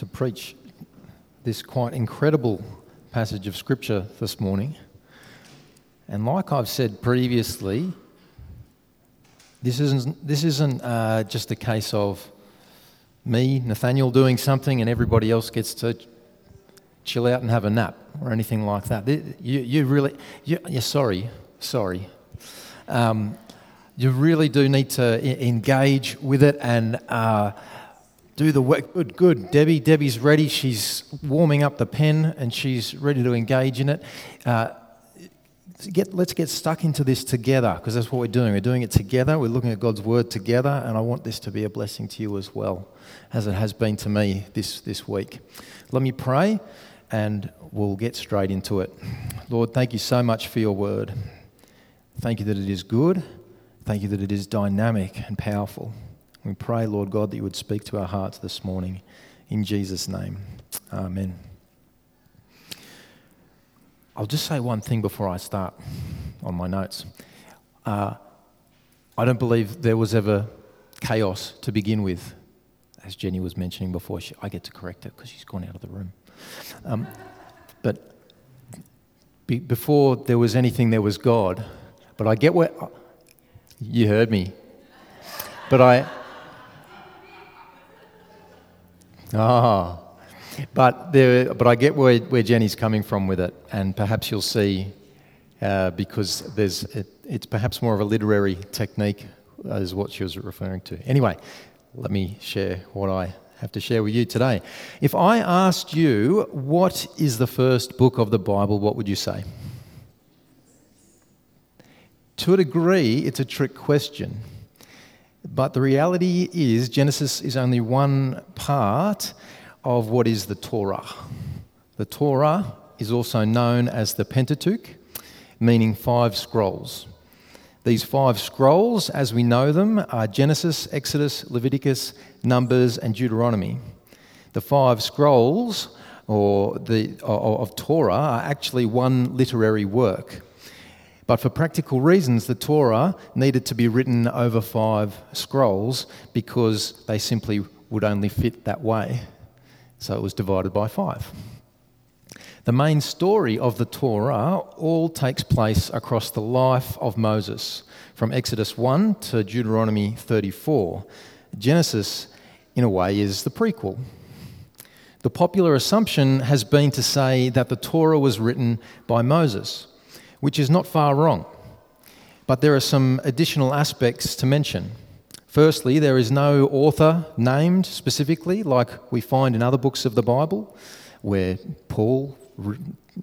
to preach this quite incredible passage of Scripture this morning. And like I've said previously, this isn't, this isn't uh, just a case of me, Nathaniel, doing something and everybody else gets to chill out and have a nap or anything like that. You, you really, you, you're sorry, sorry. Um, you really do need to engage with it and uh, do the work. Good, good. Debbie, Debbie's ready. She's warming up the pen and she's ready to engage in it. Uh, get, let's get stuck into this together because that's what we're doing. We're doing it together. We're looking at God's word together, and I want this to be a blessing to you as well, as it has been to me this, this week. Let me pray and we'll get straight into it. Lord, thank you so much for your word. Thank you that it is good. Thank you that it is dynamic and powerful. We pray, Lord God, that you would speak to our hearts this morning. In Jesus' name, amen. I'll just say one thing before I start on my notes. Uh, I don't believe there was ever chaos to begin with, as Jenny was mentioning before. She, I get to correct her because she's gone out of the room. Um, but be, before there was anything, there was God. But I get where. You heard me. But I. Ah. But, there, but I get where, where Jenny's coming from with it, and perhaps you'll see uh, because there's, it, it's perhaps more of a literary technique, is what she was referring to. Anyway, let me share what I have to share with you today. If I asked you, what is the first book of the Bible, what would you say? To a degree, it's a trick question. But the reality is, Genesis is only one part of what is the Torah. The Torah is also known as the Pentateuch, meaning five scrolls. These five scrolls, as we know them, are Genesis, Exodus, Leviticus, Numbers, and Deuteronomy. The five scrolls or the, of Torah are actually one literary work. But for practical reasons, the Torah needed to be written over five scrolls because they simply would only fit that way. So it was divided by five. The main story of the Torah all takes place across the life of Moses, from Exodus 1 to Deuteronomy 34. Genesis, in a way, is the prequel. The popular assumption has been to say that the Torah was written by Moses, which is not far wrong. But there are some additional aspects to mention. Firstly, there is no author named specifically, like we find in other books of the Bible, where Paul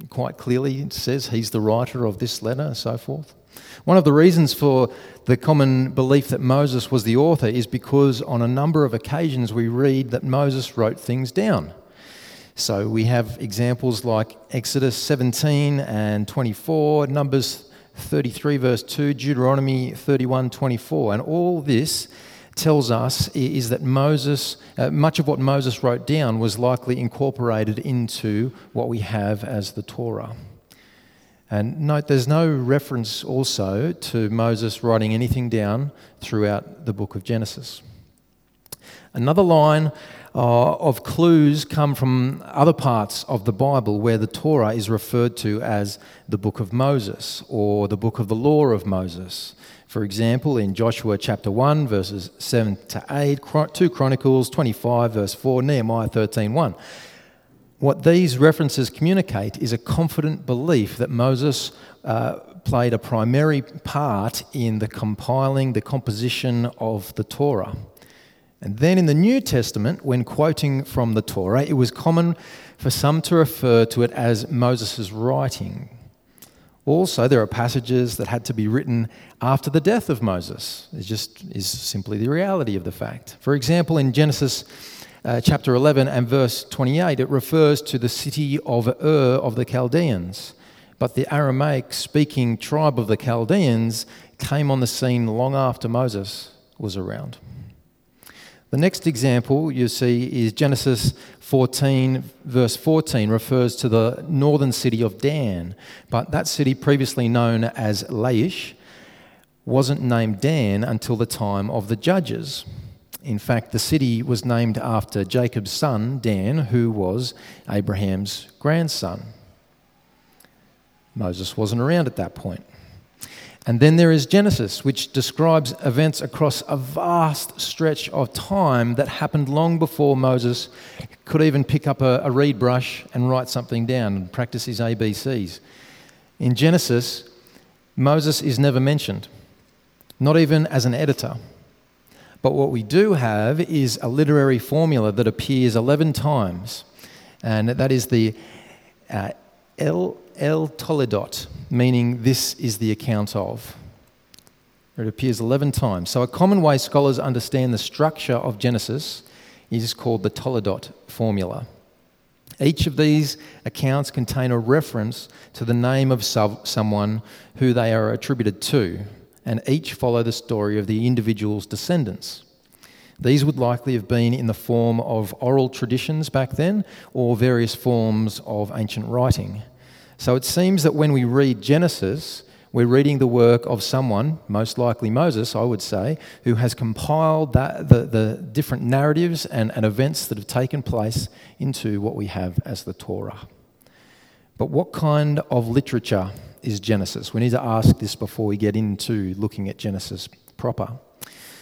quite clearly says he's the writer of this letter and so forth. One of the reasons for the common belief that Moses was the author is because on a number of occasions we read that Moses wrote things down. So we have examples like Exodus 17 and 24, Numbers 33, verse 2, Deuteronomy 31, 24. And all this tells us is that Moses, uh, much of what Moses wrote down was likely incorporated into what we have as the Torah. And note there's no reference also to Moses writing anything down throughout the book of Genesis. Another line uh, of clues come from other parts of the Bible where the Torah is referred to as the book of Moses or the book of the law of Moses. For example, in Joshua chapter 1, verses 7 to 8, 2 Chronicles 25, verse 4, Nehemiah 13, 1. What these references communicate is a confident belief that Moses uh, played a primary part in the compiling, the composition of the Torah. And then in the New Testament, when quoting from the Torah, it was common for some to refer to it as Moses' writing. Also, there are passages that had to be written after the death of Moses. It just is simply the reality of the fact. For example, in Genesis uh, chapter 11 and verse 28, it refers to the city of Ur of the Chaldeans. But the Aramaic speaking tribe of the Chaldeans came on the scene long after Moses was around. The next example you see is Genesis 14, verse 14, refers to the northern city of Dan. But that city, previously known as Laish, wasn't named Dan until the time of the judges. In fact, the city was named after Jacob's son, Dan, who was Abraham's grandson. Moses wasn't around at that point. And then there is Genesis, which describes events across a vast stretch of time that happened long before Moses could even pick up a, a, reed brush and write something down and practice his ABCs. In Genesis, Moses is never mentioned, not even as an editor. But what we do have is a literary formula that appears 11 times, and that is the uh, El, El Toledot, meaning this is the account of. It appears 11 times. So, a common way scholars understand the structure of Genesis is called the Toledot formula. Each of these accounts contain a reference to the name of someone who they are attributed to, and each follow the story of the individual's descendants. These would likely have been in the form of oral traditions back then or various forms of ancient writing. So it seems that when we read Genesis, we're reading the work of someone, most likely Moses, I would say, who has compiled that, the, the different narratives and, and events that have taken place into what we have as the Torah. But what kind of literature is Genesis? We need to ask this before we get into looking at Genesis proper.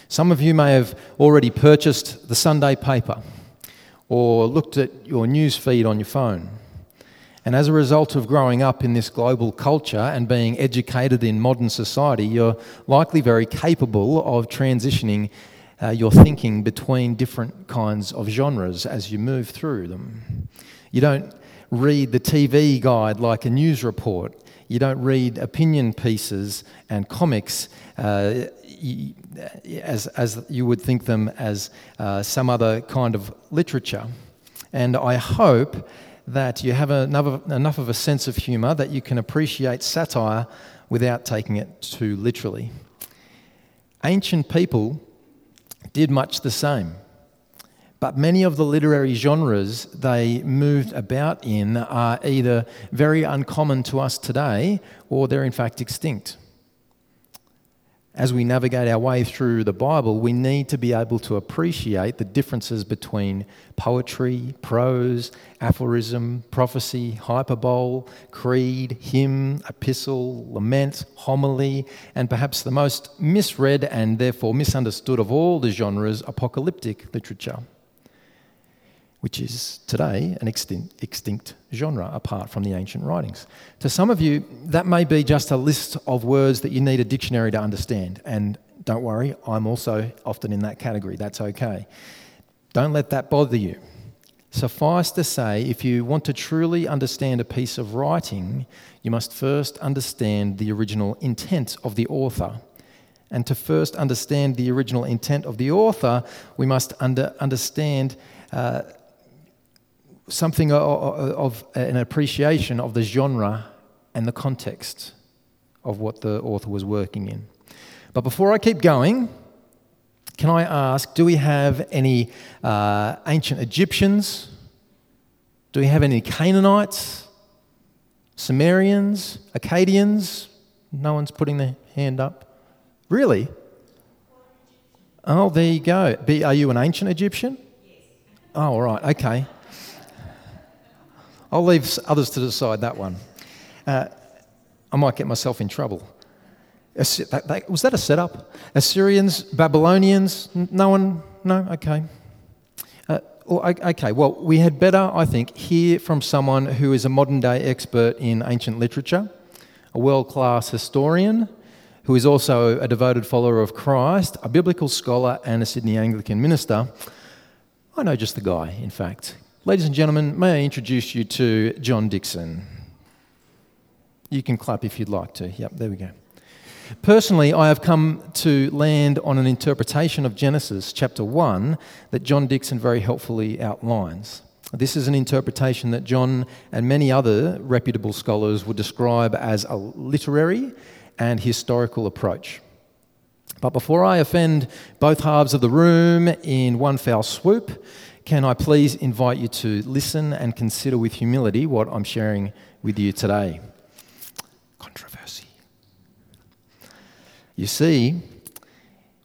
Some of you may have already purchased the Sunday paper or looked at your news feed on your phone. And as a result of growing up in this global culture and being educated in modern society, you're likely very capable of transitioning uh, your thinking between different kinds of genres as you move through them. You don't read the TV guide like a news report. You don't read opinion pieces and comics uh, as, as you would think them as uh, some other kind of literature. And I hope that you have enough, enough of a sense of humour that you can appreciate satire without taking it too literally. Ancient people did much the same. But many of the literary genres they moved about in are either very uncommon to us today or they're in fact extinct as we navigate our way through the Bible, we need to be able to appreciate the differences between poetry, prose, aphorism, prophecy, hyperbole, creed, hymn, epistle, lament, homily, and perhaps the most misread and therefore misunderstood of all the genres, apocalyptic literature which is today an extinct, extinct, genre apart from the ancient writings. To some of you, that may be just a list of words that you need a dictionary to understand. And don't worry, I'm also often in that category. That's okay. Don't let that bother you. Suffice to say, if you want to truly understand a piece of writing, you must first understand the original intent of the author. And to first understand the original intent of the author, we must under, understand uh, something of an appreciation of the genre and the context of what the author was working in. But before I keep going, can I ask do we have any uh, ancient Egyptians? Do we have any Canaanites? Sumerians? Akkadians? No one's putting their hand up. Really? Oh, there you go. Are you an ancient Egyptian? Yes. Oh, all right, okay. I'll leave others to decide that one. Uh, I might get myself in trouble. Was that a setup? Assyrians, Babylonians? No one? No? Okay. Uh, okay, well, we had better, I think, hear from someone who is a modern day expert in ancient literature, a world class historian, who is also a devoted follower of Christ, a biblical scholar, and a Sydney Anglican minister. I know just the guy, in fact. Ladies and gentlemen, may I introduce you to John Dickson? You can clap if you'd like to. Yep, there we go. Personally, I have come to land on an interpretation of Genesis chapter 1 that John Dickson very helpfully outlines. This is an interpretation that John and many other reputable scholars would describe as a literary and historical approach. But before I offend both halves of the room in one foul swoop, can I please invite you to listen and consider with humility what I'm sharing with you today? Controversy. You see,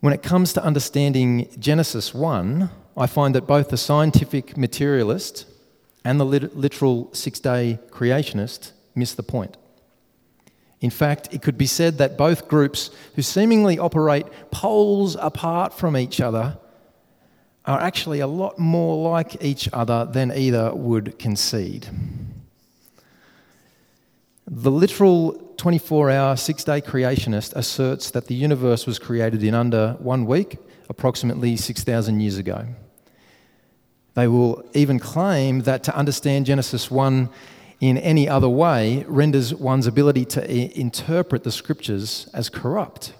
When it comes to understanding Genesis 1, I find that both the scientific materialist and the literal six day creationist miss the point. In fact, it could be said that both groups, who seemingly operate poles apart from each other, are actually a lot more like each other than either would concede. The literal 24 hour, six day creationist asserts that the universe was created in under one week, approximately 6,000 years ago. They will even claim that to understand Genesis 1 in any other way renders one's ability to interpret the scriptures as corrupt.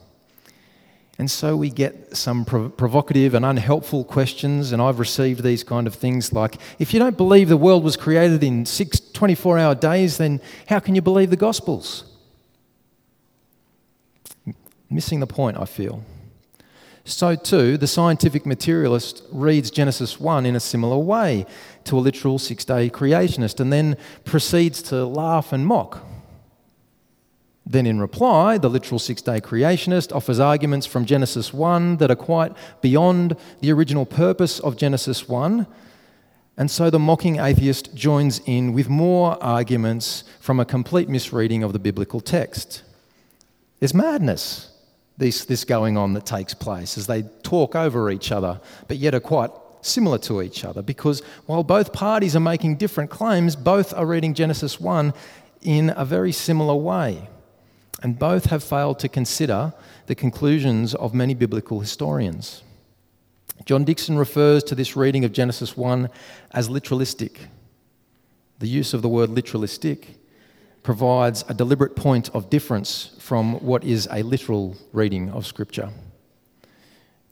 And so we get some provocative and unhelpful questions, and I've received these kind of things like if you don't believe the world was created in six 24 hour days, then how can you believe the Gospels? Missing the point, I feel. So, too, the scientific materialist reads Genesis 1 in a similar way to a literal six day creationist and then proceeds to laugh and mock. Then, in reply, the literal six day creationist offers arguments from Genesis 1 that are quite beyond the original purpose of Genesis 1. And so the mocking atheist joins in with more arguments from a complete misreading of the biblical text. There's madness this, this going on that takes place as they talk over each other, but yet are quite similar to each other. Because while both parties are making different claims, both are reading Genesis 1 in a very similar way. And both have failed to consider the conclusions of many biblical historians. John Dickson refers to this reading of Genesis 1 as literalistic. The use of the word literalistic provides a deliberate point of difference from what is a literal reading of Scripture.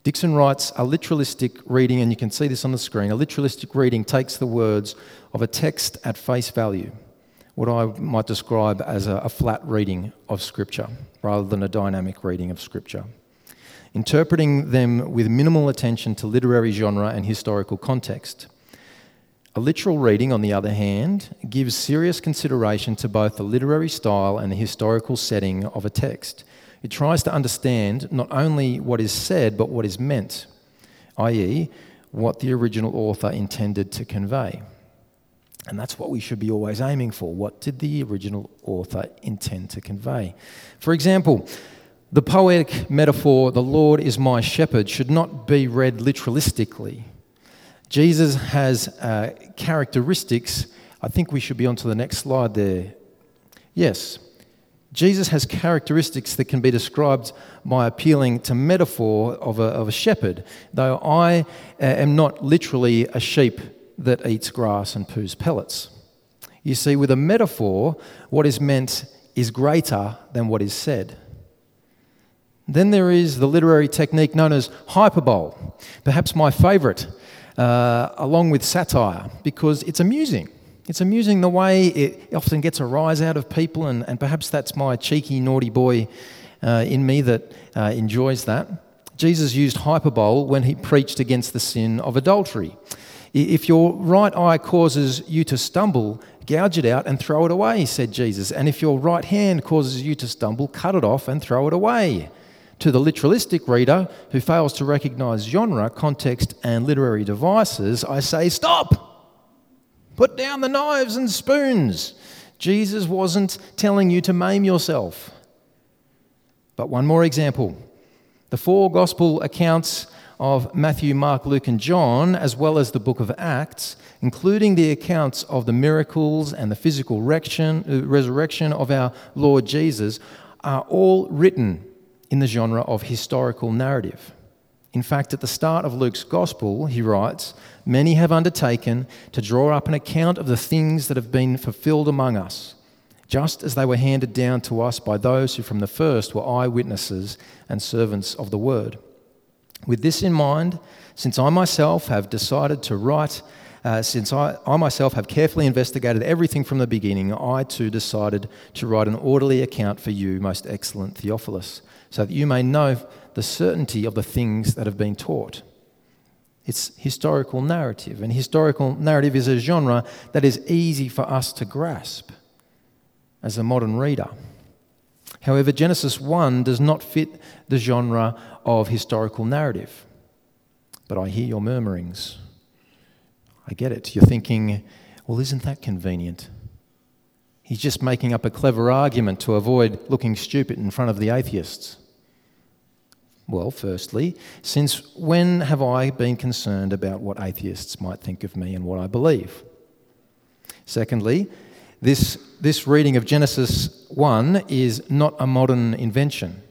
Dickson writes a literalistic reading, and you can see this on the screen. A literalistic reading takes the words of a text at face value, what I might describe as a, a flat reading of Scripture rather than a dynamic reading of Scripture. Interpreting them with minimal attention to literary genre and historical context. A literal reading, on the other hand, gives serious consideration to both the literary style and the historical setting of a text. It tries to understand not only what is said, but what is meant, i.e., what the original author intended to convey. And that's what we should be always aiming for. What did the original author intend to convey? For example, the poetic metaphor, the Lord is my shepherd, should not be read literalistically Jesus has uh, characteristics. I think we should be on to the next slide there. Yes, Jesus has characteristics that can be described by appealing to metaphor of a, of a shepherd, though I uh, am not literally a sheep that eats grass and poos pellets. You see, with a metaphor, what is meant is greater than what is said. Then there is the literary technique known as hyperbole, perhaps my favourite uh, along with satire because it's amusing. It's amusing the way it often gets a rise out of people, and, and perhaps that's my cheeky, naughty boy uh, in me that uh, enjoys that. Jesus used hyperbole when he preached against the sin of adultery. If your right eye causes you to stumble, gouge it out and throw it away, said Jesus. And if your right hand causes you to stumble, cut it off and throw it away. To the literalistic reader who fails to recognize genre, context, and literary devices, I say, stop! Put down the knives and spoons. Jesus wasn't telling you to maim yourself. But one more example the four gospel accounts of Matthew, Mark, Luke, and John, as well as the book of Acts, including the accounts of the miracles and the physical uh, resurrection of our Lord Jesus, are all written in the genre of historical narrative. In fact, at the start of Luke's gospel, he writes, Many have undertaken to draw up an account of the things that have been fulfilled among us, just as they were handed down to us by those who from the first were eyewitnesses and servants of the word. With this in mind, since I myself have decided to write, uh, since I, I myself have carefully investigated everything from the beginning, I too decided to write an orderly account for you, most excellent Theophilus so that you may know the certainty of the things that have been taught. It's historical narrative, and historical narrative is a genre that is easy for us to grasp as a modern reader. However, Genesis 1 does not fit the genre of historical narrative. But I hear your murmurings. I get it. You're thinking, well, isn't that convenient? He's just making up a clever argument to avoid looking stupid in front of the atheists. Well, firstly, since when have I been concerned about what atheists might think of me and what I believe? Secondly, this, this reading of Genesis 1 is not a modern invention.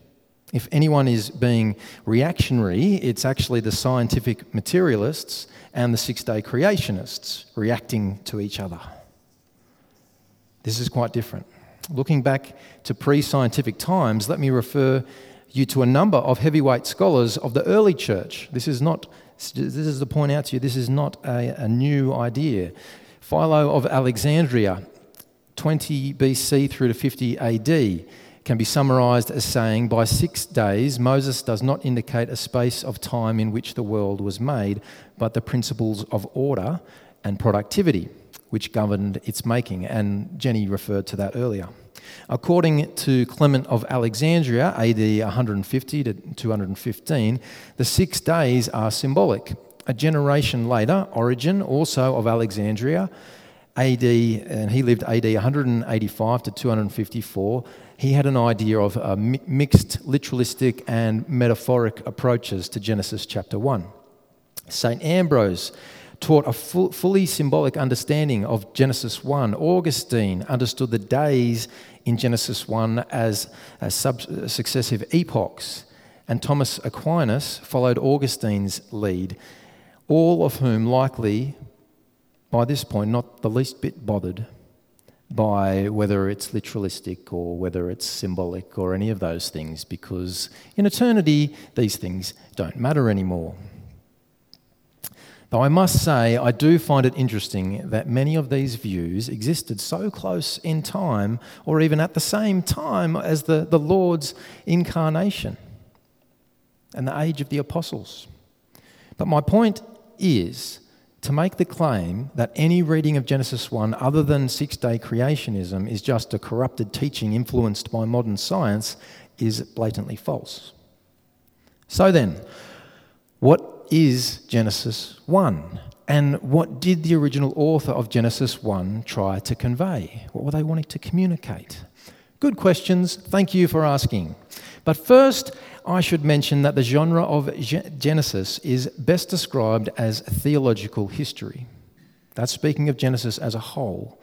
If anyone is being reactionary, it's actually the scientific materialists and the six day creationists reacting to each other. This is quite different. Looking back to pre scientific times, let me refer you to a number of heavyweight scholars of the early church. This is not, this is to point out to you, this is not a, a new idea. Philo of Alexandria, 20 BC through to 50 AD, can be summarized as saying, By six days, Moses does not indicate a space of time in which the world was made, but the principles of order and productivity which governed its making. And Jenny referred to that earlier. According to Clement of Alexandria, AD 150 to 215, the six days are symbolic. A generation later, Origen, also of Alexandria, AD, and he lived AD 185 to 254, he had an idea of uh, mixed literalistic and metaphoric approaches to Genesis chapter 1. St. Ambrose taught a full, fully symbolic understanding of Genesis 1. Augustine understood the days in Genesis 1 as, as sub, successive epochs, and Thomas Aquinas followed Augustine's lead, all of whom likely, by this point, not the least bit bothered by whether it's literalistic or whether it's symbolic or any of those things, because in eternity, these things don't matter anymore. Though I must say, I do find it interesting that many of these views existed so close in time, or even at the same time as the, the Lord's incarnation and the age of the apostles. But my point is to make the claim that any reading of Genesis 1 other than six day creationism is just a corrupted teaching influenced by modern science is blatantly false. So then, what is Genesis 1? And what did the original author of Genesis 1 try to convey? What were they wanting to communicate? Good questions. Thank you for asking. But first, I should mention that the genre of Genesis is best described as theological history. That's speaking of Genesis as a whole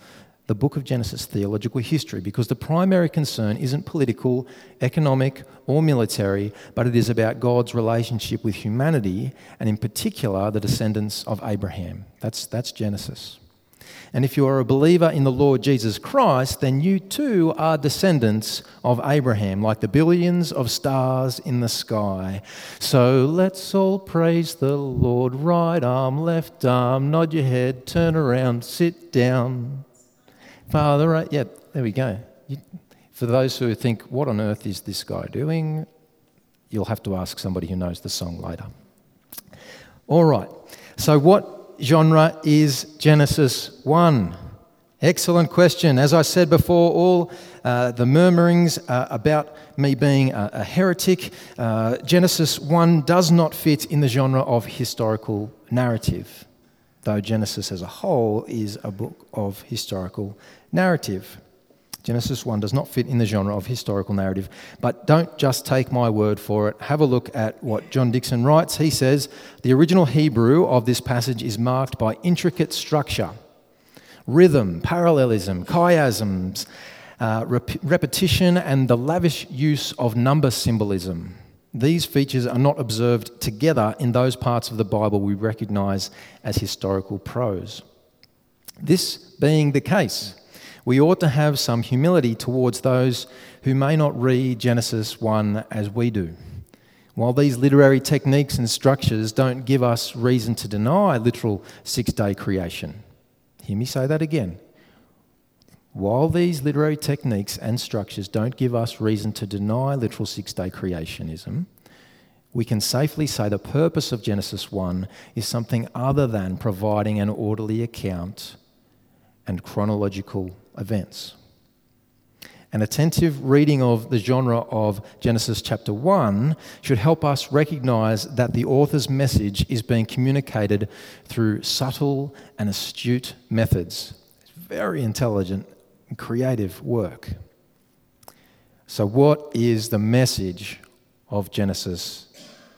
the book of Genesis theological history because the primary concern isn't political, economic, or military, but it is about God's relationship with humanity and, in particular, the descendants of Abraham. That's, that's Genesis. And if you are a believer in the Lord Jesus Christ, then you too are descendants of Abraham, like the billions of stars in the sky. So let's all praise the Lord. Right arm, left arm, nod your head, turn around, sit down. Father, right? Yeah, there we go. You, for those who think, what on earth is this guy doing? You'll have to ask somebody who knows the song later. All right. So, what genre is Genesis 1? Excellent question. As I said before, all uh, the murmurings uh, about me being a, a heretic, uh, Genesis 1 does not fit in the genre of historical narrative though Genesis as a whole is a book of historical narrative. Genesis 1 does not fit in the genre of historical narrative. But don't just take my word for it. Have a look at what John Dickson writes. He says the original Hebrew of this passage is marked by intricate structure, rhythm, parallelism, chiasms, uh, rep- repetition, and the lavish use of number symbolism. These features are not observed together in those parts of the Bible we recognize as historical prose. This being the case, we ought to have some humility towards those who may not read Genesis 1 as we do. While these literary techniques and structures don't give us reason to deny literal six day creation, hear me say that again. While these literary techniques and structures don't give us reason to deny literal six day creationism, we can safely say the purpose of Genesis 1 is something other than providing an orderly account and chronological events. An attentive reading of the genre of Genesis chapter 1 should help us recognize that the author's message is being communicated through subtle and astute methods. It's very intelligent and creative work. So, what is the message of Genesis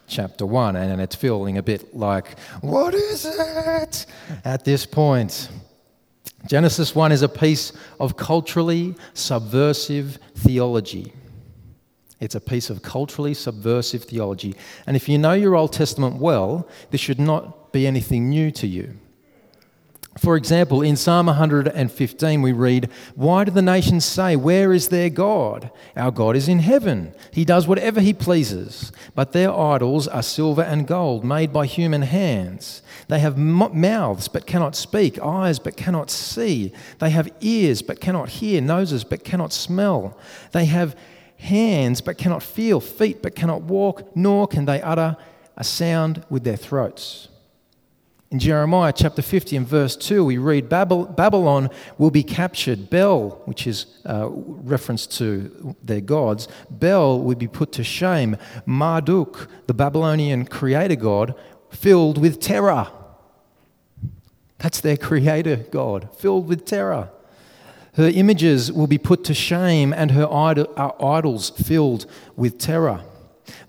chapter 1? And it's feeling a bit like, what is it at this point? Genesis 1 is a piece of culturally subversive theology. It's a piece of culturally subversive theology. And if you know your Old Testament well, this should not be anything new to you. For example, in Psalm 115, we read, Why do the nations say, Where is their God? Our God is in heaven. He does whatever he pleases. But their idols are silver and gold, made by human hands. They have mouths but cannot speak, eyes but cannot see. They have ears but cannot hear, noses but cannot smell. They have hands but cannot feel, feet but cannot walk, nor can they utter a sound with their throats. In Jeremiah chapter 50 and verse 2, we read Babylon will be captured. Bel, which is a reference to their gods, Bel will be put to shame. Marduk, the Babylonian creator god, filled with terror. That's their creator god, filled with terror. Her images will be put to shame and her uh, idols filled with terror.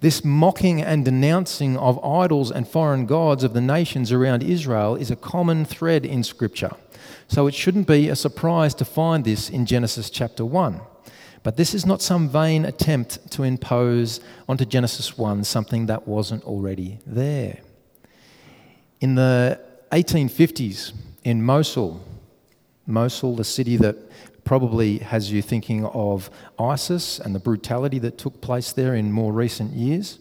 This mocking and denouncing of idols and foreign gods of the nations around Israel is a common thread in Scripture. So it shouldn't be a surprise to find this in Genesis chapter 1. But this is not some vain attempt to impose onto Genesis 1 something that wasn't already there. In the 1850s, in Mosul, Mosul, the city that probably has you thinking of ISIS and the brutality that took place there in more recent years.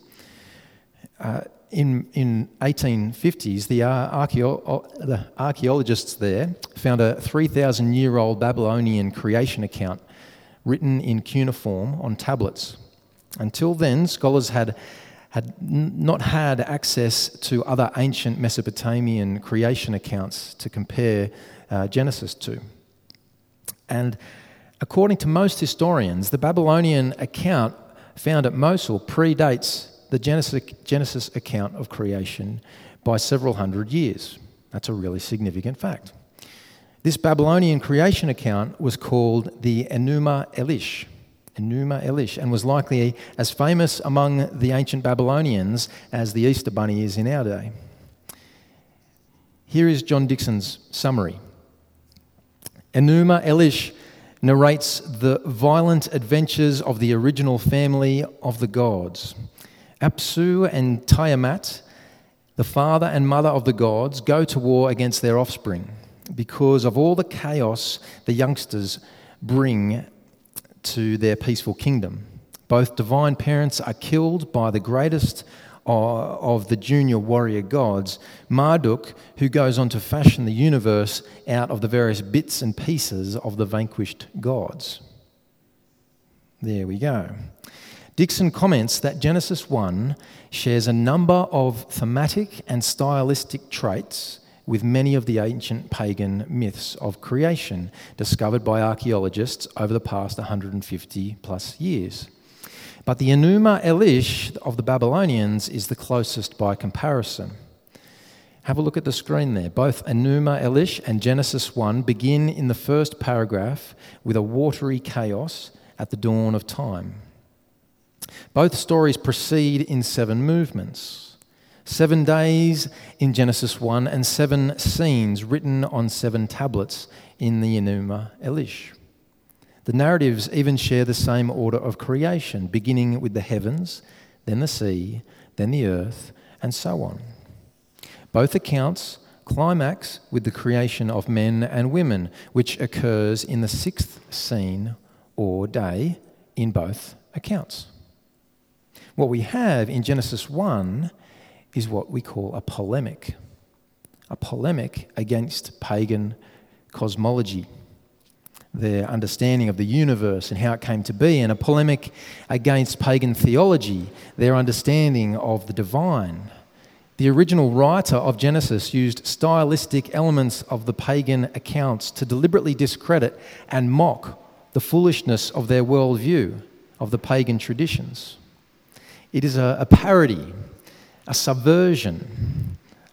Uh, in, in 1850s, the, uh, archeo- the archaeologists there found a 3,000 year old Babylonian creation account written in cuneiform on tablets. Until then, scholars had, had not had access to other ancient Mesopotamian creation accounts to compare uh, Genesis to. And according to most historians, the Babylonian account found at Mosul predates the Genesis, Genesis account of creation by several hundred years. That's a really significant fact. This Babylonian creation account was called the Enuma Elish. Enuma Elish, and was likely as famous among the ancient Babylonians as the Easter Bunny is in our day. Here is John Dickson's summary Enuma Elish narrates the violent adventures of the original family of the gods. Apsu and Tiamat, the father and mother of the gods, go to war against their offspring because of all the chaos the youngsters bring to their peaceful kingdom. Both divine parents are killed by the greatest Uh, of the junior warrior gods, Marduk, who goes on to fashion the universe out of the various bits and pieces of the vanquished gods. There we go. Dickson comments that Genesis 1 shares a number of thematic and stylistic traits with many of the ancient pagan myths of creation discovered by archaeologists over the past 150 plus years. But the Enuma Elish of the Babylonians is the closest by comparison. Have a look at the screen there. Both Enuma Elish and Genesis 1 begin in the first paragraph with a watery chaos at the dawn of time. Both stories proceed in seven movements. Seven days in Genesis 1 and seven scenes written on seven tablets in the Enuma Elish. The narratives even share the same order of creation, beginning with the heavens, then the sea, then the earth, and so on. Both accounts climax with the creation of men and women, which occurs in the sixth scene or day in both accounts. What we have in Genesis 1 is what we call a polemic, a polemic against pagan cosmology their understanding of the universe and how it came to be, and a polemic against pagan theology, their understanding of the divine. The original writer of Genesis used stylistic elements of the pagan accounts to deliberately discredit and mock the foolishness of their worldview, of the pagan traditions. It is a, a parody, a subversion,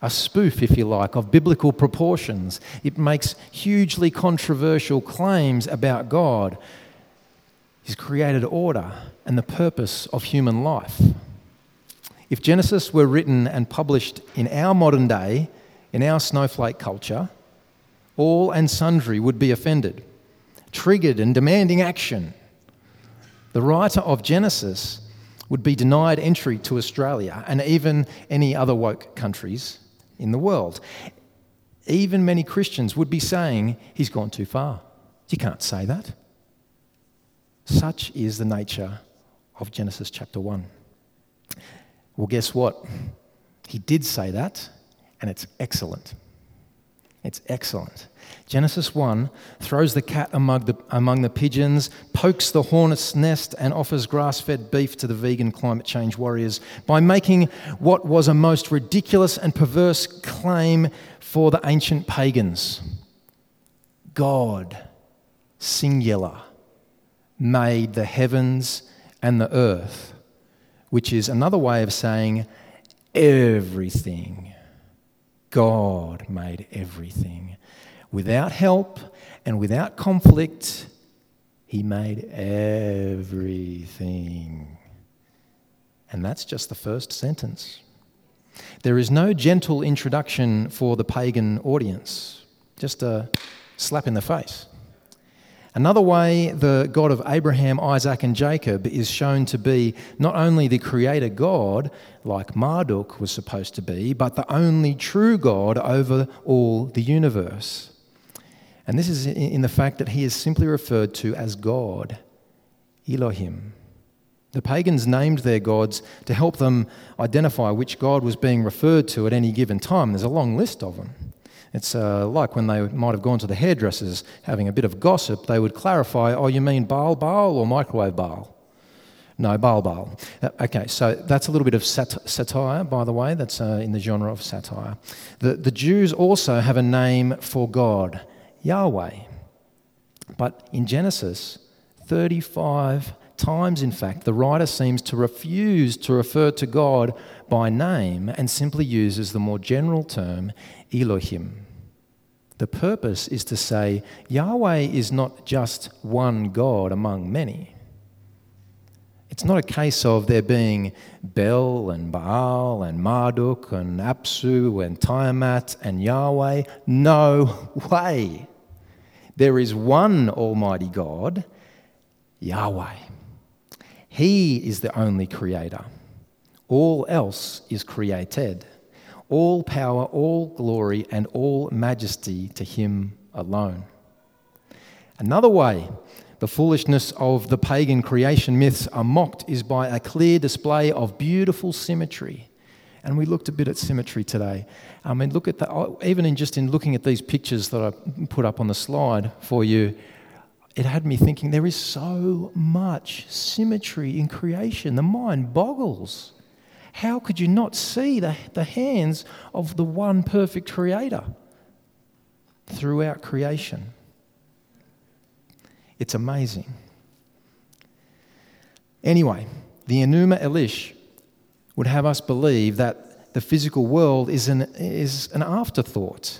a spoof, if you like, of biblical proportions. It makes hugely controversial claims about God, His created order, and the purpose of human life. If Genesis were written and published in our modern day, in our snowflake culture, all and sundry would be offended, triggered, and demanding action. The writer of Genesis would be denied entry to Australia and even any other woke countries in the world. Even many Christians would be saying, He's gone too far. You can't say that. Such is the nature of Genesis chapter 1. Well, guess what? He did say that, and it's excellent. It's excellent. Genesis 1 throws the cat among the, among the pigeons, pokes the hornet's nest, and offers grass fed beef to the vegan climate change warriors by making what was a most ridiculous and perverse claim for the ancient pagans God, singular, made the heavens and the earth, which is another way of saying everything. God made everything. Without help and without conflict, He made everything. And that's just the first sentence. There is no gentle introduction for the pagan audience, just a slap in the face. Another way the God of Abraham, Isaac, and Jacob is shown to be not only the creator God, like Marduk was supposed to be, but the only true God over all the universe. And this is in the fact that he is simply referred to as God, Elohim. The pagans named their gods to help them identify which God was being referred to at any given time. There's a long list of them. It's uh, like when they might have gone to the hairdressers having a bit of gossip, they would clarify, oh, you mean Baal Baal or microwave Baal? No, Baal Baal. Uh, okay, so that's a little bit of sat- satire, by the way. That's uh, in the genre of satire. The, the Jews also have a name for God, Yahweh. But in Genesis, 35 times, in fact, the writer seems to refuse to refer to God by name and simply uses the more general term Elohim. The purpose is to say Yahweh is not just one God among many. It's not a case of there being Bel and Baal and Marduk and Apsu and Tiamat and Yahweh. No way. There is one Almighty God, Yahweh. He is the only creator. All else is created all power, all glory, and all majesty to him alone. Another way the foolishness of the pagan creation myths are mocked is by a clear display of beautiful symmetry. And we looked a bit at symmetry today. I mean, look at the, oh, even in just in looking at these pictures that I put up on the slide for you, it had me thinking there is so much symmetry in creation. The mind boggles. How could you not see the, the hands of the one perfect creator throughout creation? It's amazing. Anyway, the Enuma Elish would have us believe that the physical world is an, is an afterthought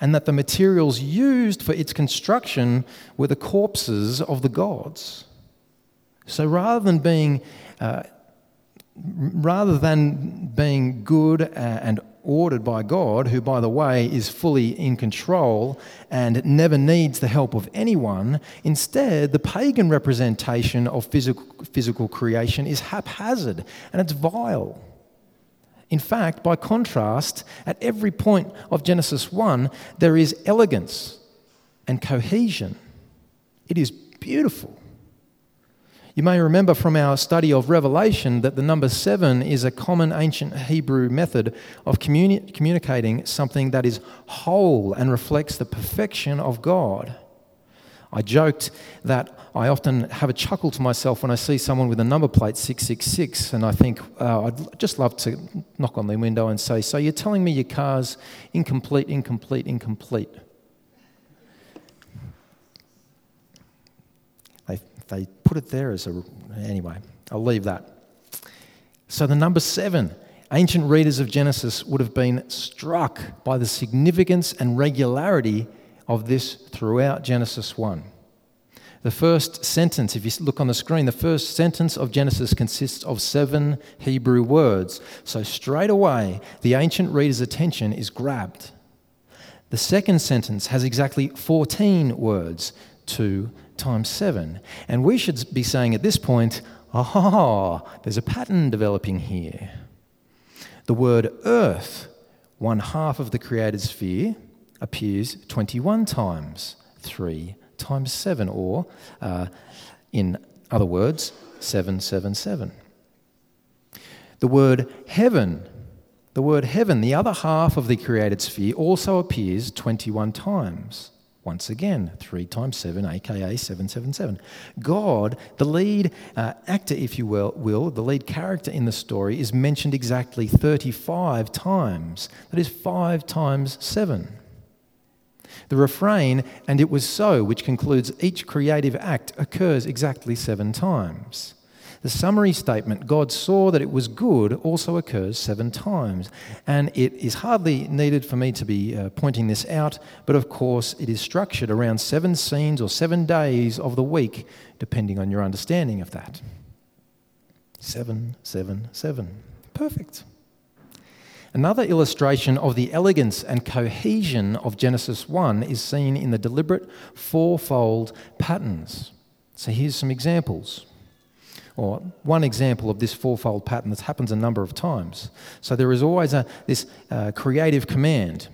and that the materials used for its construction were the corpses of the gods. So rather than being uh, rather than being good uh, and ordered by God, who, by the way, is fully in control and never needs the help of anyone, instead, the pagan representation of physical, physical creation is haphazard and it's vile. In fact, by contrast, at every point of Genesis 1, there is elegance and cohesion. It is beautiful. You may remember from our study of Revelation that the number seven is a common ancient Hebrew method of communi- communicating something that is whole and reflects the perfection of God. I joked that I often have a chuckle to myself when I see someone with a number plate 666, and I think uh, I'd just love to knock on their window and say, So you're telling me your car's incomplete, incomplete, incomplete? They, put it there as a. Anyway, I'll leave that. So, the number seven, ancient readers of Genesis would have been struck by the significance and regularity of this throughout Genesis 1. The first sentence, if you look on the screen, the first sentence of Genesis consists of seven Hebrew words. So straight away, the ancient reader's attention is grabbed. The second sentence has exactly 14 words, 2 times 7. And we should be saying at this point, aha, there's a pattern developing here. The word earth, one half of the created sphere, appears 21 times, 3 times 7, or uh, in other words, 777. The word heaven, the word heaven, the other half of the created sphere, also appears 21 times. Once again, 3 times 7, aka 777. God, the lead uh, actor, if you will, will, the lead character in the story, is mentioned exactly 35 times. That is 5 times 7. The refrain, and it was so, which concludes each creative act, occurs exactly seven times. The summary statement, God saw that it was good, also occurs seven times. And it is hardly needed for me to be uh, pointing this out, but of course, it is structured around seven scenes or seven days of the week, depending on your understanding of that. Seven, seven, seven. Perfect. Another illustration of the elegance and cohesion of Genesis 1 is seen in the deliberate fourfold patterns. So here's some examples. Or one example of this fourfold pattern that happens a number of times. So there is always a, this uh, creative command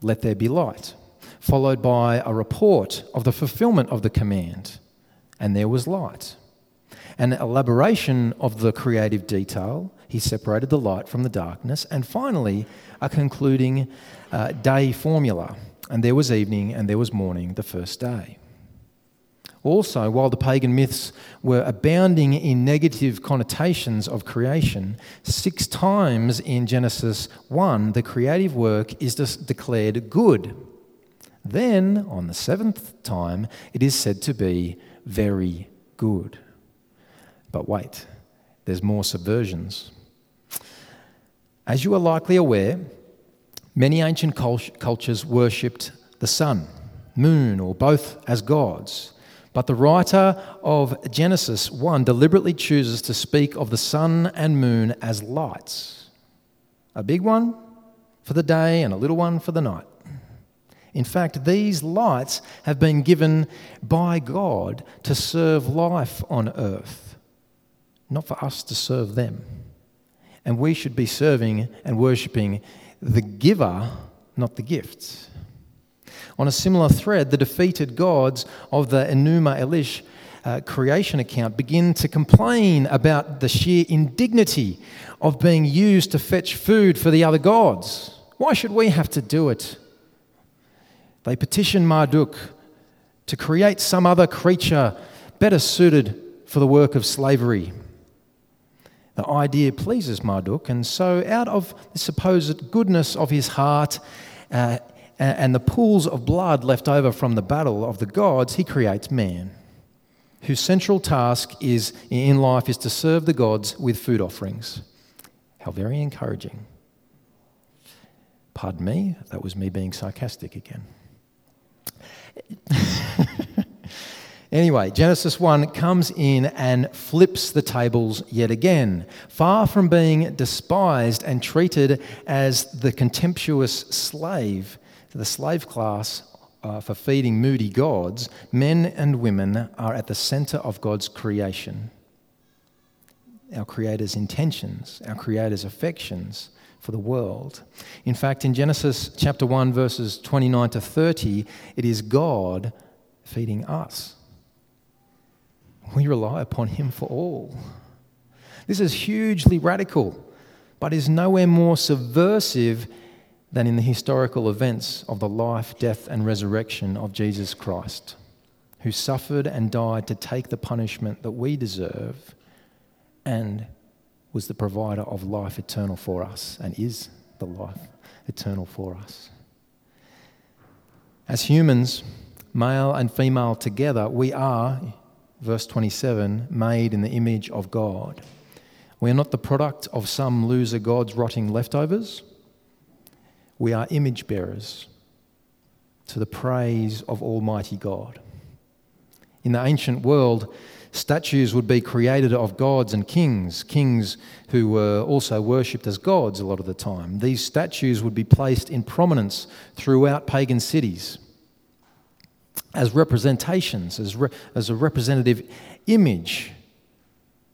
let there be light, followed by a report of the fulfillment of the command, and there was light. An elaboration of the creative detail, he separated the light from the darkness. And finally, a concluding uh, day formula. And there was evening and there was morning the first day. Also, while the pagan myths were abounding in negative connotations of creation, six times in Genesis 1, the creative work is declared good. Then, on the seventh time, it is said to be very good. But wait, there's more subversions. As you are likely aware, many ancient cultures worshipped the sun, moon, or both as gods. But the writer of Genesis 1 deliberately chooses to speak of the sun and moon as lights a big one for the day and a little one for the night. In fact, these lights have been given by God to serve life on earth, not for us to serve them. And we should be serving and worshipping the giver, not the gifts. On a similar thread, the defeated gods of the Enuma Elish uh, creation account begin to complain about the sheer indignity of being used to fetch food for the other gods. Why should we have to do it? They petition Marduk to create some other creature better suited for the work of slavery. The idea pleases Marduk, and so out of the supposed goodness of his heart uh, and the pools of blood left over from the battle of the gods, he creates man, whose central task is in life is to serve the gods with food offerings. How very encouraging. Pardon me, that was me being sarcastic again. Anyway, Genesis 1 comes in and flips the tables yet again. Far from being despised and treated as the contemptuous slave, the slave class uh, for feeding moody gods, men and women are at the center of God's creation. Our Creator's intentions, our Creator's affections for the world. In fact, in Genesis chapter 1, verses 29 to 30, it is God feeding us. We rely upon Him for all. This is hugely radical, but is nowhere more subversive than in the historical events of the life, death, and resurrection of Jesus Christ, who suffered and died to take the punishment that we deserve and was the provider of life eternal for us and is the life eternal for us. As humans, male and female together, we are verse 27, made in the image of God. We are not the product of some loser God's rotting leftovers. We are image bearers to the praise of Almighty God. In the ancient world, statues would be created of gods and kings, kings who were also worshipped as gods a lot of the time. These statues would be placed in prominence throughout pagan cities as representations, as, re- as a representative image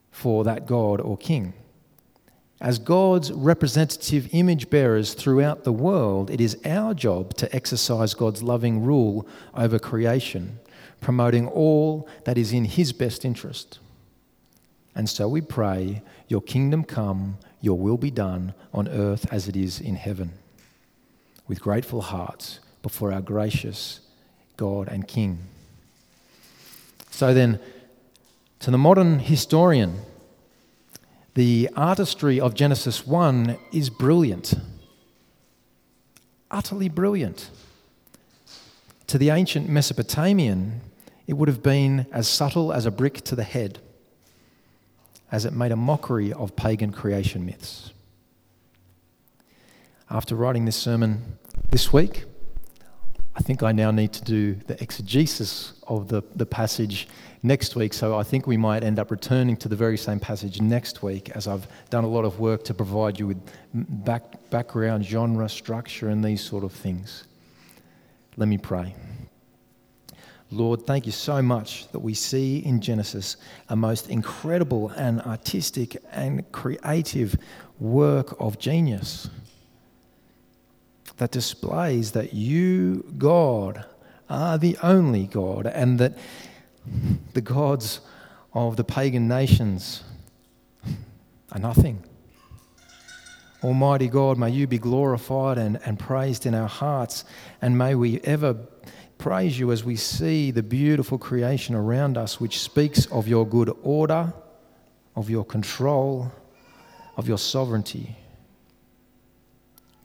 for that god or king. As God's representative image bearers throughout the world, it is our job to exercise God's loving rule over creation, promoting all that is in His best interest. And so we pray, Your kingdom come, Your will be done on earth as it is in heaven. With grateful hearts before our gracious God and King. So then, to the modern historian, the artistry of Genesis 1 is brilliant, utterly brilliant. To the ancient Mesopotamian, it would have been as subtle as a brick to the head, as it made a mockery of pagan creation myths. After writing this sermon this week, I think I now need to do the exegesis of the, the passage next week. So I think we might end up returning to the very same passage next week, as I've done a lot of work to provide you with back, background, genre, structure, and these sort of things. Let me pray. Lord, thank you so much that we see in Genesis a most incredible and artistic and creative work of genius that displays that you, God, are the only God, and that the gods of the pagan nations are nothing. Almighty God, may you be glorified and, and praised in our hearts, and may we ever praise you as we see the beautiful creation around us, which speaks of your good order, of your control, of your sovereignty.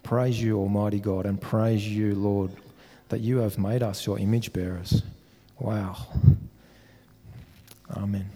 Praise you, Almighty God, and praise you, Lord, that you have made us your image bearers. Wow. Amen.